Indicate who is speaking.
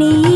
Speaker 1: వందనము వందనము నీ